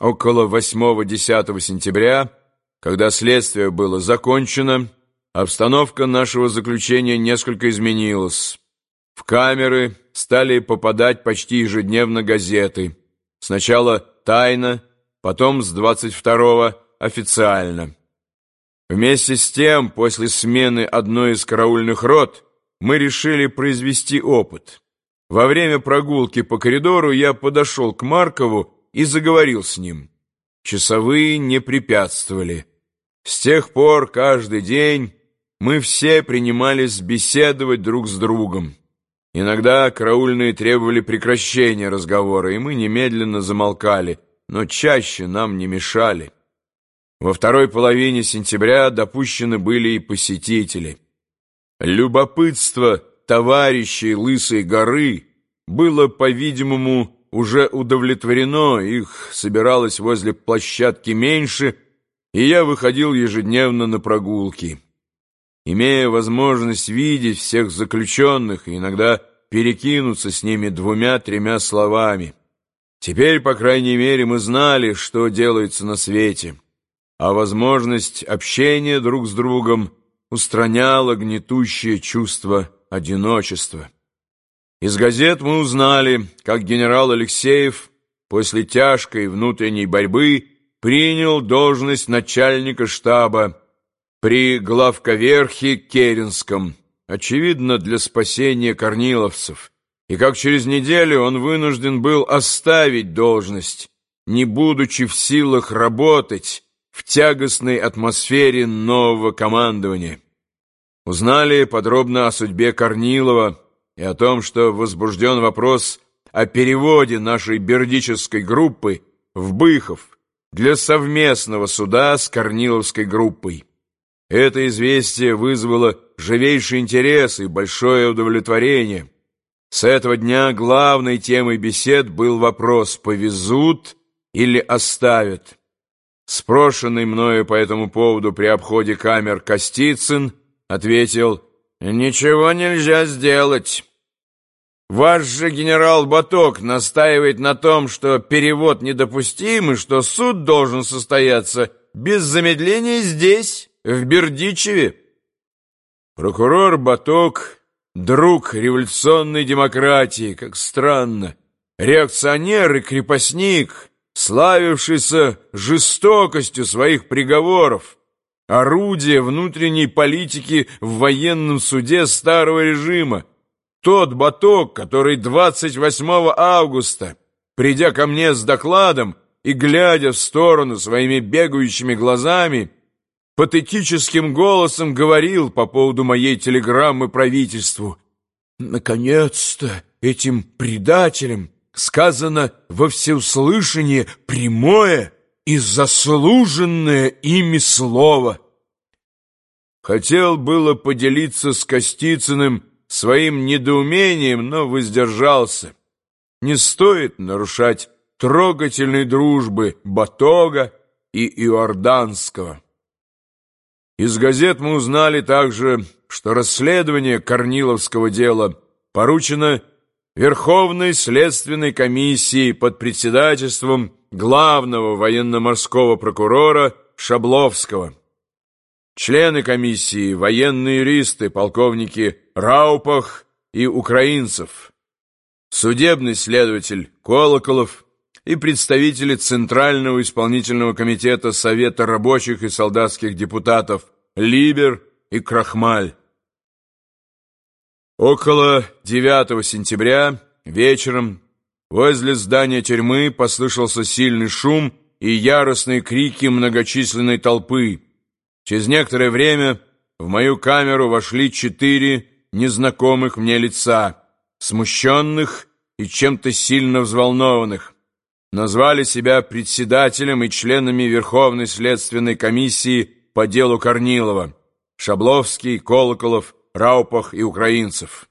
Около 8-10 сентября, когда следствие было закончено, обстановка нашего заключения несколько изменилась. В камеры стали попадать почти ежедневно газеты. Сначала тайно, потом с 22-го официально. Вместе с тем, после смены одной из караульных рот, мы решили произвести опыт. Во время прогулки по коридору я подошел к Маркову и заговорил с ним. Часовые не препятствовали. С тех пор каждый день мы все принимались беседовать друг с другом. Иногда караульные требовали прекращения разговора, и мы немедленно замолкали, но чаще нам не мешали. Во второй половине сентября допущены были и посетители. Любопытство товарищей Лысой горы было, по-видимому, уже удовлетворено, их собиралось возле площадки меньше, и я выходил ежедневно на прогулки. Имея возможность видеть всех заключенных и иногда перекинуться с ними двумя-тремя словами. Теперь, по крайней мере, мы знали, что делается на свете, а возможность общения друг с другом устраняла гнетущее чувство одиночества. Из газет мы узнали, как генерал Алексеев после тяжкой внутренней борьбы принял должность начальника штаба при главковерхе Керенском, очевидно, для спасения корниловцев, и как через неделю он вынужден был оставить должность, не будучи в силах работать в тягостной атмосфере нового командования. Узнали подробно о судьбе Корнилова, и о том, что возбужден вопрос о переводе нашей бердической группы в Быхов для совместного суда с Корниловской группой. Это известие вызвало живейший интерес и большое удовлетворение. С этого дня главной темой бесед был вопрос, повезут или оставят. Спрошенный мною по этому поводу при обходе камер Костицын ответил «Ничего нельзя сделать». Ваш же генерал Баток настаивает на том, что перевод недопустим и что суд должен состояться без замедления здесь, в Бердичеве. Прокурор Баток — друг революционной демократии, как странно. Реакционер и крепостник, славившийся жестокостью своих приговоров. Орудие внутренней политики в военном суде старого режима, тот баток, который 28 августа, придя ко мне с докладом и глядя в сторону своими бегающими глазами, патетическим голосом говорил по поводу моей телеграммы правительству. Наконец-то этим предателям сказано во всеуслышание прямое и заслуженное ими слово. Хотел было поделиться с Костицыным своим недоумением, но воздержался. Не стоит нарушать трогательной дружбы Батога и Иорданского. Из газет мы узнали также, что расследование Корниловского дела поручено Верховной следственной комиссии под председательством главного военно-морского прокурора Шабловского. Члены комиссии, военные юристы, полковники Раупах и украинцев, судебный следователь Колоколов и представители Центрального исполнительного комитета Совета рабочих и солдатских депутатов Либер и Крахмаль. Около 9 сентября вечером возле здания тюрьмы послышался сильный шум и яростные крики многочисленной толпы. Через некоторое время в мою камеру вошли четыре незнакомых мне лица, смущенных и чем-то сильно взволнованных. Назвали себя председателем и членами Верховной следственной комиссии по делу Корнилова, Шабловский, Колоколов, Раупах и Украинцев.